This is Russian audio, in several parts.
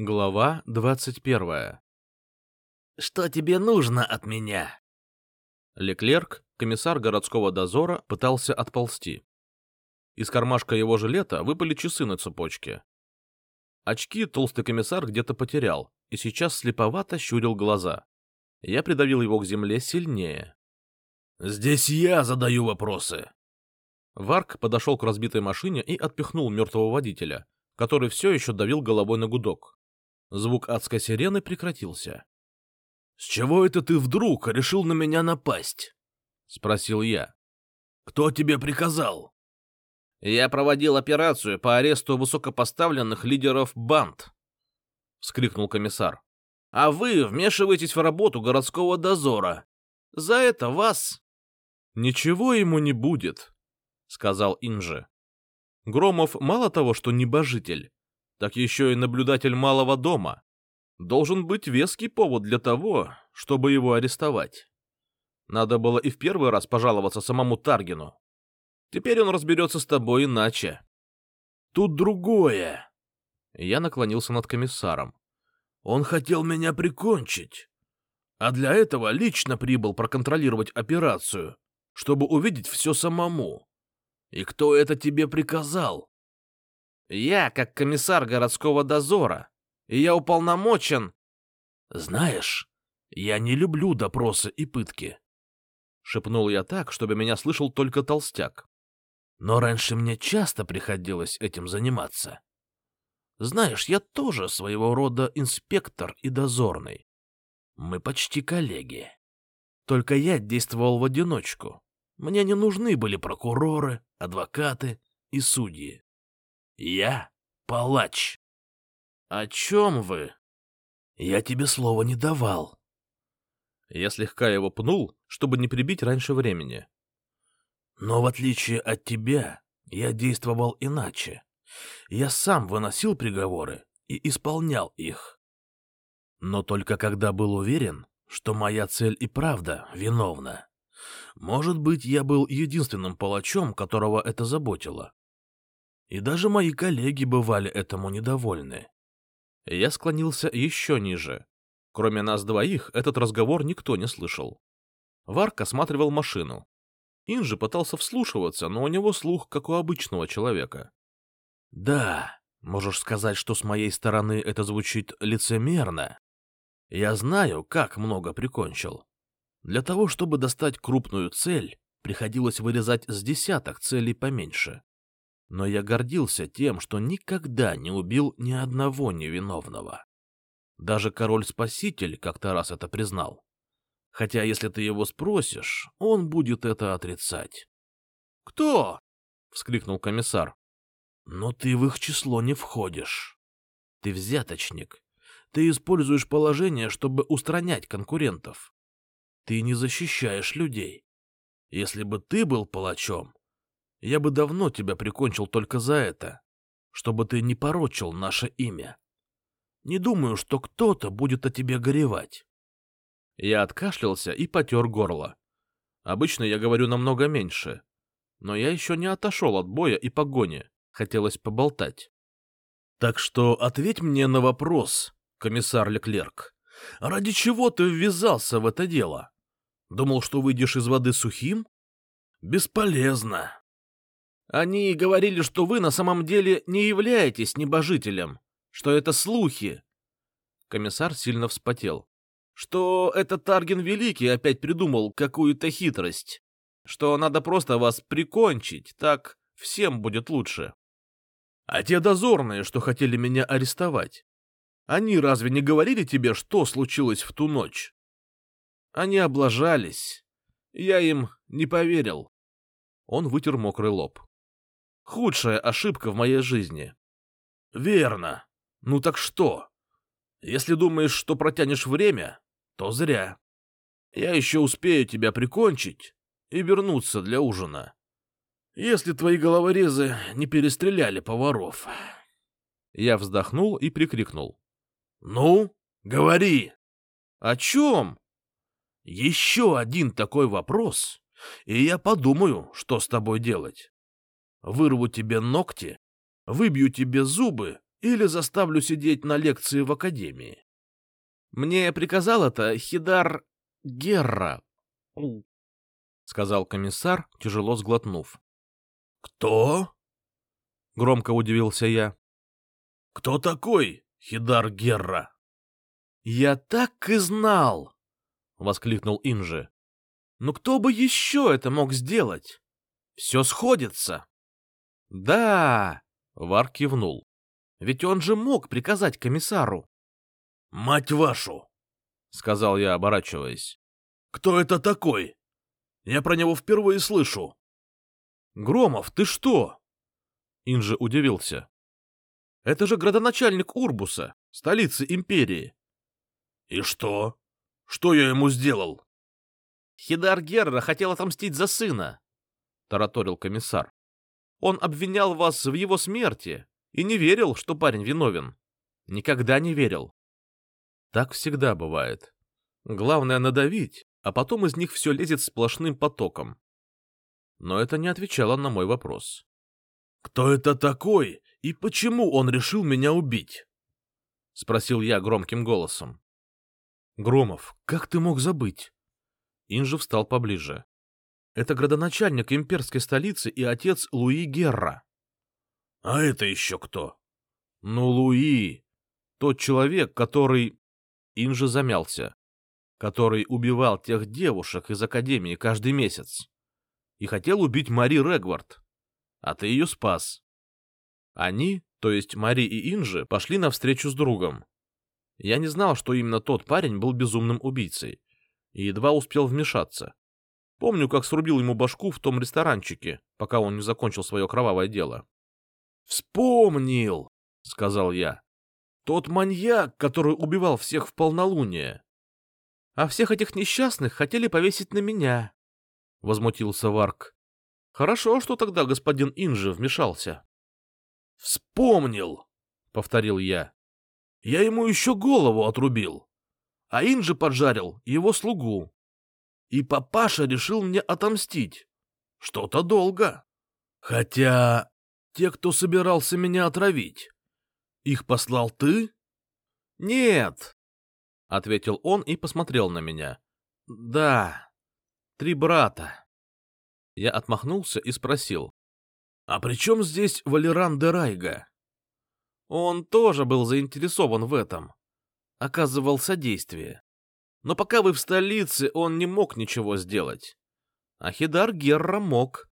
Глава двадцать первая. «Что тебе нужно от меня?» Леклерк, комиссар городского дозора, пытался отползти. Из кармашка его жилета выпали часы на цепочке. Очки толстый комиссар где-то потерял и сейчас слеповато щурил глаза. Я придавил его к земле сильнее. «Здесь я задаю вопросы». Варк подошел к разбитой машине и отпихнул мертвого водителя, который все еще давил головой на гудок. Звук адской сирены прекратился. — С чего это ты вдруг решил на меня напасть? — спросил я. — Кто тебе приказал? — Я проводил операцию по аресту высокопоставленных лидеров банд, — вскрикнул комиссар. — А вы вмешиваетесь в работу городского дозора. За это вас... — Ничего ему не будет, — сказал Инжи. Громов мало того, что небожитель, так еще и наблюдатель малого дома. Должен быть веский повод для того, чтобы его арестовать. Надо было и в первый раз пожаловаться самому Таргину. Теперь он разберется с тобой иначе. Тут другое. Я наклонился над комиссаром. Он хотел меня прикончить. А для этого лично прибыл проконтролировать операцию, чтобы увидеть все самому. И кто это тебе приказал? Я как комиссар городского дозора, и я уполномочен... Знаешь, я не люблю допросы и пытки. Шепнул я так, чтобы меня слышал только толстяк. Но раньше мне часто приходилось этим заниматься. Знаешь, я тоже своего рода инспектор и дозорный. Мы почти коллеги. Только я действовал в одиночку. Мне не нужны были прокуроры, адвокаты и судьи. Я палач. О чем вы? Я тебе слова не давал. Я слегка его пнул, чтобы не прибить раньше времени. Но в отличие от тебя, я действовал иначе. Я сам выносил приговоры и исполнял их. Но только когда был уверен, что моя цель и правда виновна. Может быть, я был единственным палачом, которого это заботило. И даже мои коллеги бывали этому недовольны. Я склонился еще ниже. Кроме нас двоих, этот разговор никто не слышал. Варк осматривал машину. Инжи пытался вслушиваться, но у него слух, как у обычного человека. — Да, можешь сказать, что с моей стороны это звучит лицемерно. Я знаю, как много прикончил. Для того, чтобы достать крупную цель, приходилось вырезать с десяток целей поменьше но я гордился тем, что никогда не убил ни одного невиновного. Даже король-спаситель как-то раз это признал. Хотя, если ты его спросишь, он будет это отрицать. — Кто? — вскрикнул комиссар. — Но ты в их число не входишь. Ты взяточник. Ты используешь положение, чтобы устранять конкурентов. Ты не защищаешь людей. Если бы ты был палачом, я бы давно тебя прикончил только за это, чтобы ты не порочил наше имя. Не думаю, что кто-то будет о тебе горевать. Я откашлялся и потер горло. Обычно я говорю намного меньше, но я еще не отошел от боя и погони, хотелось поболтать. Так что ответь мне на вопрос, комиссар Леклерк. Ради чего ты ввязался в это дело? Думал, что выйдешь из воды сухим? Бесполезно. Они говорили, что вы на самом деле не являетесь небожителем, что это слухи. Комиссар сильно вспотел. Что этот Тарген Великий опять придумал какую-то хитрость. Что надо просто вас прикончить, так всем будет лучше. А те дозорные, что хотели меня арестовать, они разве не говорили тебе, что случилось в ту ночь? Они облажались. Я им не поверил. Он вытер мокрый лоб. Худшая ошибка в моей жизни. Верно. Ну так что? Если думаешь, что протянешь время, то зря. Я еще успею тебя прикончить и вернуться для ужина. Если твои головорезы не перестреляли поваров. Я вздохнул и прикрикнул. — Ну, говори. — О чем? — Еще один такой вопрос, и я подумаю, что с тобой делать. Вырву тебе ногти, выбью тебе зубы или заставлю сидеть на лекции в академии. Мне приказал это Хидар Герра, — сказал комиссар, тяжело сглотнув. — Кто? — громко удивился я. — Кто такой Хидар Герра? — Я так и знал! — воскликнул Инжи. — Но кто бы еще это мог сделать? Все сходится. — Да, — Вар кивнул. — Ведь он же мог приказать комиссару. — Мать вашу! — сказал я, оборачиваясь. — Кто это такой? Я про него впервые слышу. — Громов, ты что? Инжи удивился. — Это же градоначальник Урбуса, столицы империи. — И что? Что я ему сделал? — Хидар Герра хотел отомстить за сына, — тараторил комиссар. — Он обвинял вас в его смерти и не верил, что парень виновен. Никогда не верил. Так всегда бывает. Главное надавить, а потом из них все лезет сплошным потоком. Но это не отвечало на мой вопрос. «Кто это такой и почему он решил меня убить?» — спросил я громким голосом. «Громов, как ты мог забыть?» Инжи встал поближе. «Это градоначальник имперской столицы и отец Луи Герра». «А это еще кто?» «Ну, Луи, тот человек, который...» Инжи замялся. Который убивал тех девушек из Академии каждый месяц. И хотел убить Мари Регвард. А ты ее спас. Они, то есть Мари и Инжи, пошли навстречу с другом. Я не знал, что именно тот парень был безумным убийцей. И едва успел вмешаться. Помню, как срубил ему башку в том ресторанчике, пока он не закончил свое кровавое дело. «Вспомнил!» — сказал я. Тот маньяк, который убивал всех в полнолуние. А всех этих несчастных хотели повесить на меня, — возмутился Варк. Хорошо, что тогда господин Инжи вмешался. — Вспомнил, — повторил я. Я ему еще голову отрубил, а Инжи поджарил его слугу. И папаша решил мне отомстить. Что-то долго. Хотя те, кто собирался меня отравить, их послал ты? Нет, ответил он и посмотрел на меня. Да, три брата. Я отмахнулся и спросил. А при чем здесь Валеран де Райга? Он тоже был заинтересован в этом. Оказывал содействие. Но пока вы в столице, он не мог ничего сделать. А Хидар Герра мог.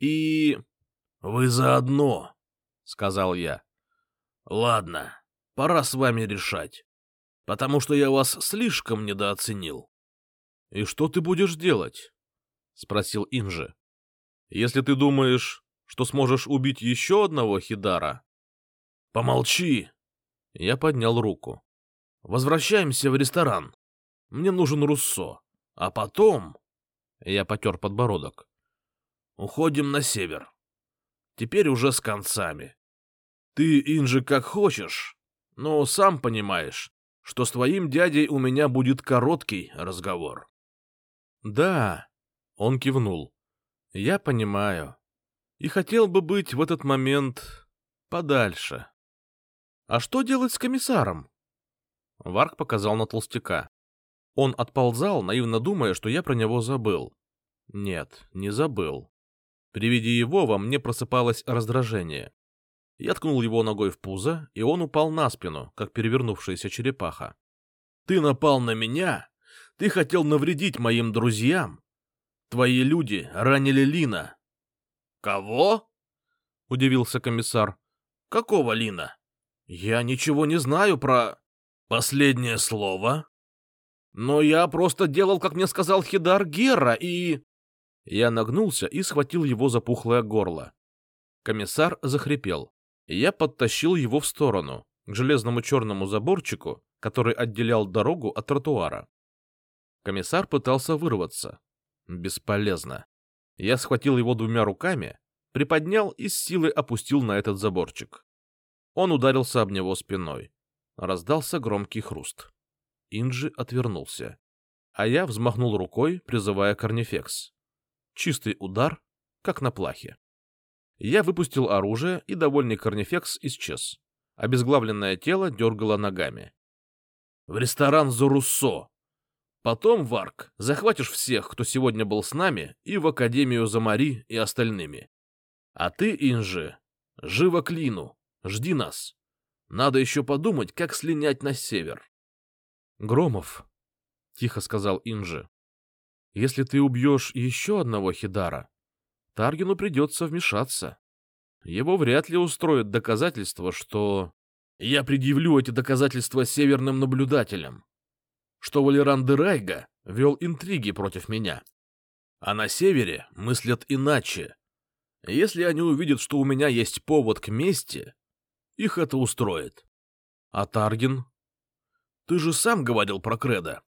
И... — Вы заодно, — сказал я. Ладно, пора с вами решать, потому что я вас слишком недооценил. — И что ты будешь делать? — спросил Инжи. — Если ты думаешь, что сможешь убить еще одного Хидара... — Помолчи! Я поднял руку. — Возвращаемся в ресторан. Мне нужен Руссо. А потом... Я потер подбородок. — Уходим на север. Теперь уже с концами. Ты, Инжи, как хочешь, но сам понимаешь, что с твоим дядей у меня будет короткий разговор. — Да, — он кивнул, — я понимаю. И хотел бы быть в этот момент подальше. — А что делать с комиссаром? Варк показал на толстяка. Он отползал, наивно думая, что я про него забыл. Нет, не забыл. При виде его во мне просыпалось раздражение. Я ткнул его ногой в пузо, и он упал на спину, как перевернувшаяся черепаха. — Ты напал на меня? Ты хотел навредить моим друзьям? Твои люди ранили Лина. — Кого? — удивился комиссар. — Какого Лина? Я ничего не знаю про... Последнее слово? Но я просто делал, как мне сказал Хидар Гера, и... Я нагнулся и схватил его за пухлое горло. Комиссар захрипел я подтащил его в сторону, к железному черному заборчику, который отделял дорогу от тротуара. Комиссар пытался вырваться. Бесполезно. Я схватил его двумя руками, приподнял и с силой опустил на этот заборчик. Он ударился об него спиной. Раздался громкий хруст. Инджи отвернулся. А я взмахнул рукой, призывая корнифекс. Чистый удар, как на плахе. Я выпустил оружие, и довольный Корнифекс исчез. Обезглавленное тело дергало ногами. «В ресторан за Руссо. Потом, Варк, захватишь всех, кто сегодня был с нами, и в Академию за Мари и остальными. А ты, Инжи, живо к Лину, жди нас. Надо еще подумать, как слинять на север». «Громов», — тихо сказал Инжи, — «если ты убьешь еще одного Хидара, Таргину придется вмешаться. Его вряд ли устроит доказательство, что... Я предъявлю эти доказательства северным наблюдателям, что Валеран де Райга вел интриги против меня. А на севере мыслят иначе. Если они увидят, что у меня есть повод к мести, их это устроит. А Таргин? Ты же сам говорил про Кредо.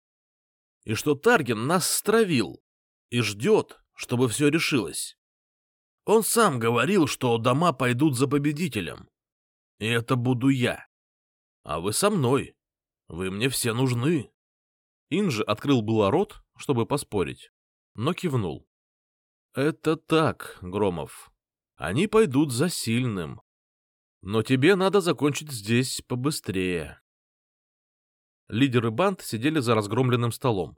И что Таргин нас стравил и ждет, чтобы все решилось. Он сам говорил, что дома пойдут за победителем. И это буду я. А вы со мной. Вы мне все нужны. Инжи открыл было рот, чтобы поспорить, но кивнул. Это так, Громов. Они пойдут за сильным. Но тебе надо закончить здесь побыстрее. Лидеры банд сидели за разгромленным столом.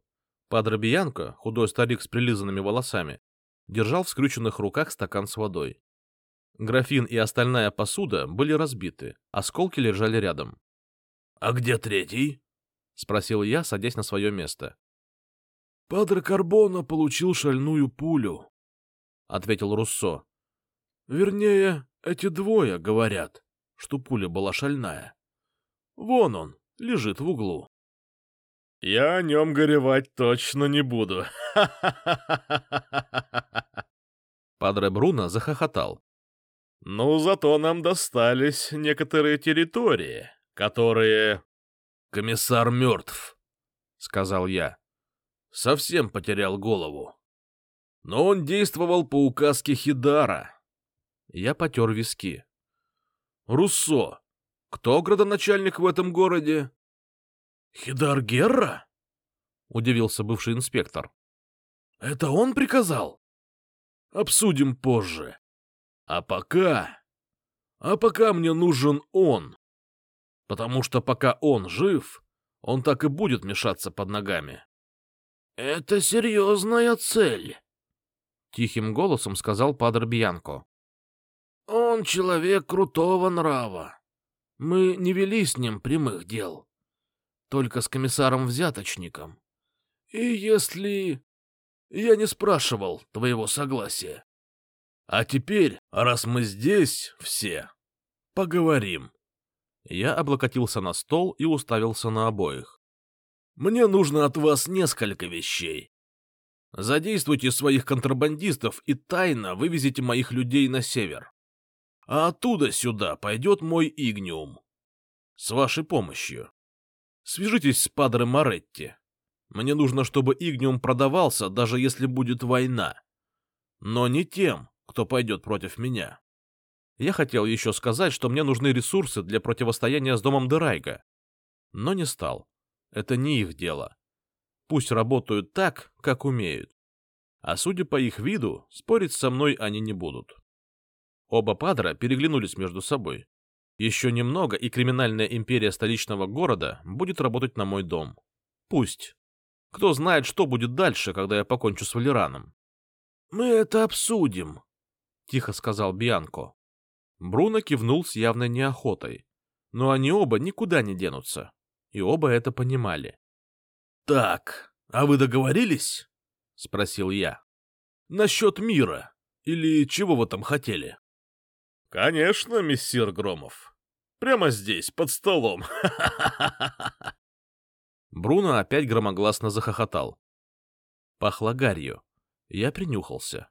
Падре Биянко, худой старик с прилизанными волосами, держал в скрюченных руках стакан с водой. Графин и остальная посуда были разбиты, осколки лежали рядом. — А где третий? — спросил я, садясь на свое место. — Падре Карбона получил шальную пулю, — ответил Руссо. — Вернее, эти двое говорят, что пуля была шальная. Вон он, лежит в углу. — Я о нем горевать точно не буду. Падре Бруно захохотал. Ну, зато нам достались некоторые территории, которые... Комиссар мертв, — сказал я. Совсем потерял голову. Но он действовал по указке Хидара. Я потер виски. Руссо, кто градоначальник в этом городе? Хидар Герра? — удивился бывший инспектор. — Это он приказал? — Обсудим позже. А пока... А пока мне нужен он. Потому что пока он жив, он так и будет мешаться под ногами. — Это серьезная цель, — тихим голосом сказал Падр Бьянко. — Он человек крутого нрава. Мы не вели с ним прямых дел, только с комиссаром-взяточником. И если... Я не спрашивал твоего согласия. А теперь, раз мы здесь все, поговорим. Я облокотился на стол и уставился на обоих. Мне нужно от вас несколько вещей. Задействуйте своих контрабандистов и тайно вывезите моих людей на север. А оттуда сюда пойдет мой Игниум. С вашей помощью. Свяжитесь с Падре Моретти. Мне нужно, чтобы Игниум продавался, даже если будет война. Но не тем, кто пойдет против меня. Я хотел еще сказать, что мне нужны ресурсы для противостояния с домом Дерайга, но не стал. Это не их дело. Пусть работают так, как умеют. А судя по их виду, спорить со мной они не будут. Оба падра переглянулись между собой. Еще немного, и криминальная империя столичного города будет работать на мой дом. Пусть. Кто знает, что будет дальше, когда я покончу с Валераном. — Мы это обсудим, — тихо сказал Бианко. Бруно кивнул с явной неохотой. Но они оба никуда не денутся. И оба это понимали. — Так, а вы договорились? — спросил я. — Насчет мира. Или чего вы там хотели? — Конечно, мессир Громов. Прямо здесь, под столом. Бруно опять громогласно захохотал. Пахло гарью. Я принюхался.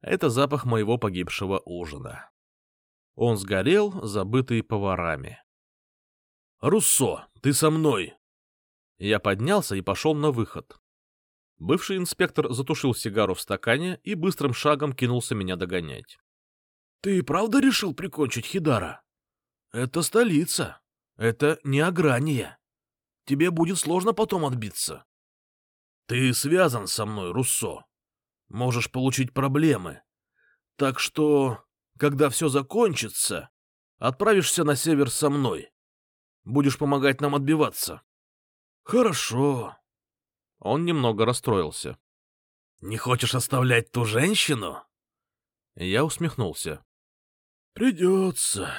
Это запах моего погибшего ужина. Он сгорел, забытый поварами. «Руссо, ты со мной!» Я поднялся и пошел на выход. Бывший инспектор затушил сигару в стакане и быстрым шагом кинулся меня догонять. «Ты правда решил прикончить Хидара? Это столица. Это не Аграния. Тебе будет сложно потом отбиться. Ты связан со мной, Руссо можешь получить проблемы. Так что, когда все закончится, отправишься на север со мной. Будешь помогать нам отбиваться. Хорошо. Он немного расстроился. Не хочешь оставлять ту женщину? Я усмехнулся. Придется.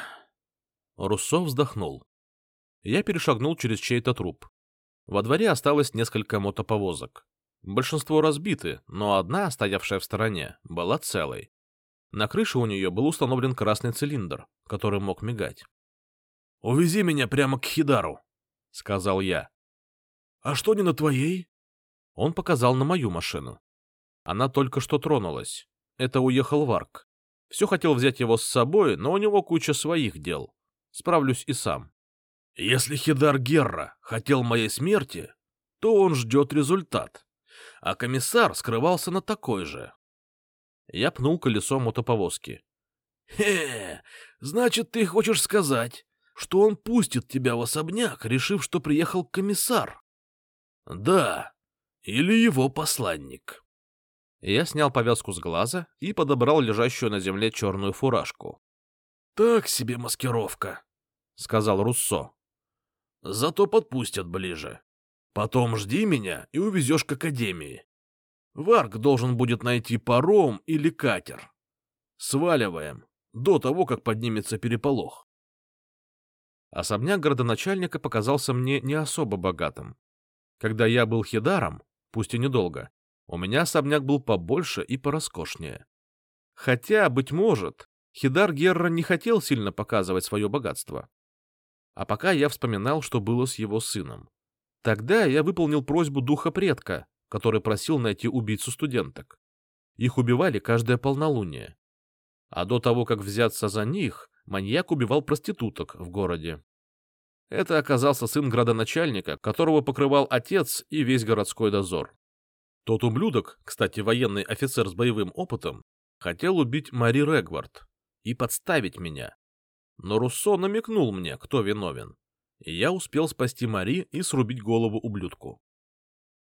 Руссо вздохнул. Я перешагнул через чей-то труп. Во дворе осталось несколько мотоповозок. Большинство разбиты, но одна, стоявшая в стороне, была целой. На крыше у нее был установлен красный цилиндр, который мог мигать. — Увези меня прямо к Хидару, — сказал я. — А что не на твоей? Он показал на мою машину. Она только что тронулась. Это уехал Варк. Все хотел взять его с собой, но у него куча своих дел. Справлюсь и сам. Если Хидар Герра хотел моей смерти, то он ждет результат. А комиссар скрывался на такой же. Я пнул колесо мотоповозки. «Хе, значит, ты хочешь сказать, что он пустит тебя в особняк, решив, что приехал комиссар?» «Да, или его посланник». Я снял повязку с глаза и подобрал лежащую на земле черную фуражку. «Так себе маскировка», — сказал Руссо. «Зато подпустят ближе. Потом жди меня и увезешь к академии. Варк должен будет найти паром или катер. Сваливаем, до того, как поднимется переполох». Особняк городоначальника показался мне не особо богатым. Когда я был хидаром, пусть и недолго, у меня особняк был побольше и пороскошнее. Хотя, быть может, Хидар Герра не хотел сильно показывать свое богатство. А пока я вспоминал, что было с его сыном. Тогда я выполнил просьбу духа предка, который просил найти убийцу студенток. Их убивали каждое полнолуние. А до того, как взяться за них, маньяк убивал проституток в городе. Это оказался сын градоначальника, которого покрывал отец и весь городской дозор. Тот ублюдок, кстати, военный офицер с боевым опытом, хотел убить Мари Регвард и подставить меня. Но Руссо намекнул мне, кто виновен, и я успел спасти Мари и срубить голову ублюдку.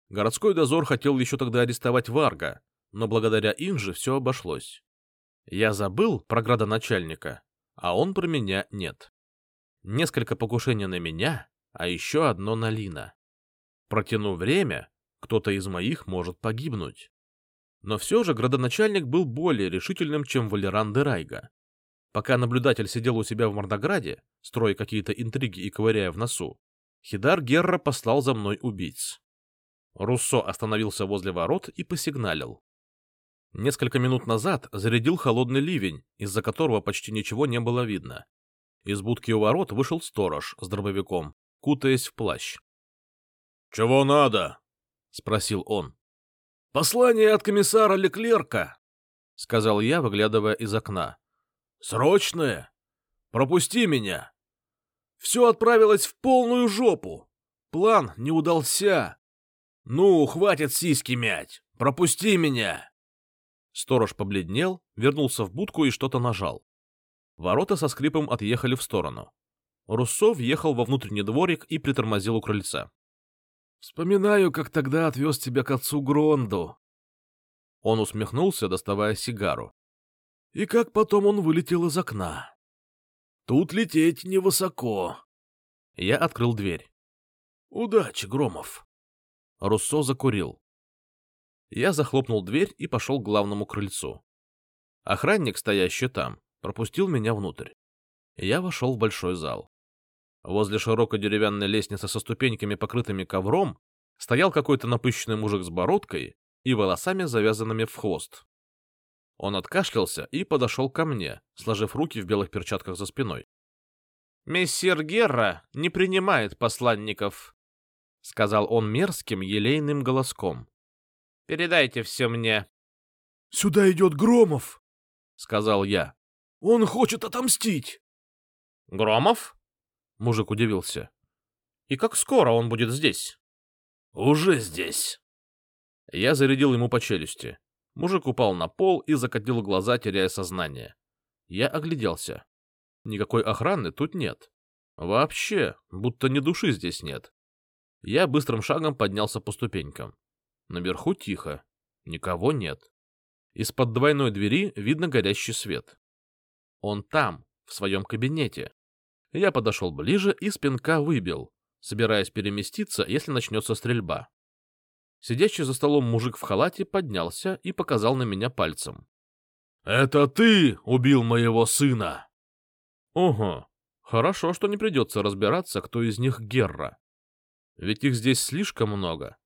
Городской дозор хотел еще тогда арестовать Варга, но благодаря им же все обошлось. Я забыл про градоначальника, а он про меня нет. Несколько покушений на меня, а еще одно на Лина. Протяну время, кто-то из моих может погибнуть. Но все же градоначальник был более решительным, чем Валеран де Райга. Пока наблюдатель сидел у себя в Мордограде, строя какие-то интриги и ковыряя в носу, Хидар Герра послал за мной убийц. Руссо остановился возле ворот и посигналил. Несколько минут назад зарядил холодный ливень, из-за которого почти ничего не было видно. Из будки у ворот вышел сторож с дробовиком, кутаясь в плащ. — Чего надо? — спросил он. — Послание от комиссара Леклерка, — сказал я, выглядывая из окна. — Срочное. Пропусти меня. Все отправилось в полную жопу. План не удался. Ну, хватит сиськи мять. Пропусти меня. Сторож побледнел, вернулся в будку и что-то нажал. Ворота со скрипом отъехали в сторону. Руссо въехал во внутренний дворик и притормозил у крыльца. Вспоминаю, как тогда отвез тебя к отцу Гронду. Он усмехнулся, доставая сигару. И как потом он вылетел из окна. Тут лететь невысоко. Я открыл дверь. Удачи, Громов. Руссо закурил. Я захлопнул дверь и пошел к главному крыльцу. Охранник, стоящий там, пропустил меня внутрь. Я вошел в большой зал. Возле широкой деревянной лестницы со ступеньками, покрытыми ковром, стоял какой-то напыщенный мужик с бородкой и волосами, завязанными в хвост. Он откашлялся и подошел ко мне, сложив руки в белых перчатках за спиной. — Мессир Герра не принимает посланников, — сказал он мерзким, елейным голоском. — Передайте все мне. — Сюда идет Громов, — сказал я. — Он хочет отомстить. — Громов? Мужик удивился. «И как скоро он будет здесь?» «Уже здесь». Я зарядил ему по челюсти. Мужик упал на пол и закатил глаза, теряя сознание. Я огляделся. Никакой охраны тут нет. Вообще, будто ни души здесь нет. Я быстрым шагом поднялся по ступенькам. Наверху тихо. Никого нет. Из-под двойной двери видно горящий свет. Он там, в своем кабинете. Я подошел ближе и спинка выбил, собираясь переместиться, если начнется стрельба. Сидящий за столом мужик в халате поднялся и показал на меня пальцем. — Это ты убил моего сына! — Ого, хорошо, что не придется разбираться, кто из них Герра. Ведь их здесь слишком много.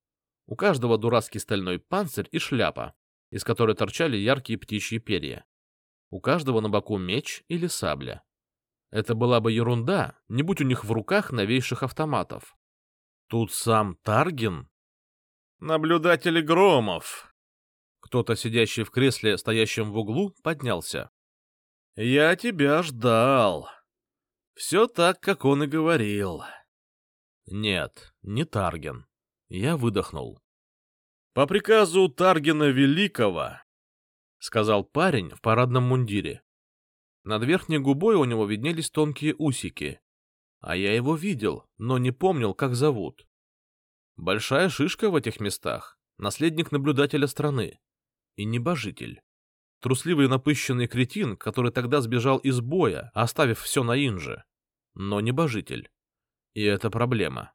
У каждого дурацкий стальной панцирь и шляпа, из которой торчали яркие птичьи перья. У каждого на боку меч или сабля. Это была бы ерунда, не будь у них в руках новейших автоматов. Тут сам Таргин? Наблюдатели Громов. Кто-то, сидящий в кресле, стоящем в углу, поднялся. Я тебя ждал. Все так, как он и говорил. Нет, не Тарген. Я выдохнул. По приказу Таргена Великого, сказал парень в парадном мундире. Над верхней губой у него виднелись тонкие усики. А я его видел, но не помнил, как зовут. Большая шишка в этих местах, наследник наблюдателя страны. И небожитель. Трусливый напыщенный кретин, который тогда сбежал из боя, оставив все на Инже. Но небожитель. И это проблема.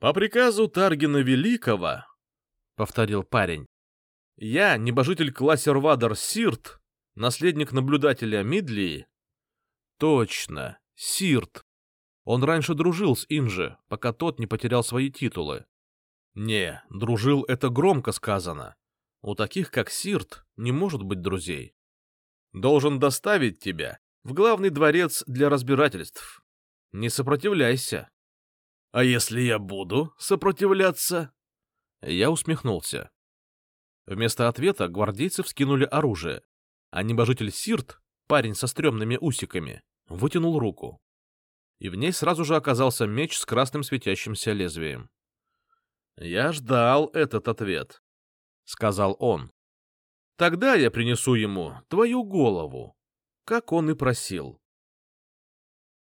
«По приказу Таргина Великого», — повторил парень, — «я, небожитель Классервадер Сирт, наследник наблюдателя Мидлии?» «Точно, Сирт. Он раньше дружил с Инже, пока тот не потерял свои титулы. Не, дружил — это громко сказано. У таких, как Сирт, не может быть друзей. Должен доставить тебя в главный дворец для разбирательств. Не сопротивляйся. А если я буду сопротивляться? Я усмехнулся. Вместо ответа гвардейцы вскинули оружие, а небожитель Сирт, парень со стрёмными усиками, вытянул руку. И в ней сразу же оказался меч с красным светящимся лезвием. «Я ждал этот ответ», — сказал он. «Тогда я принесу ему твою голову, как он и просил».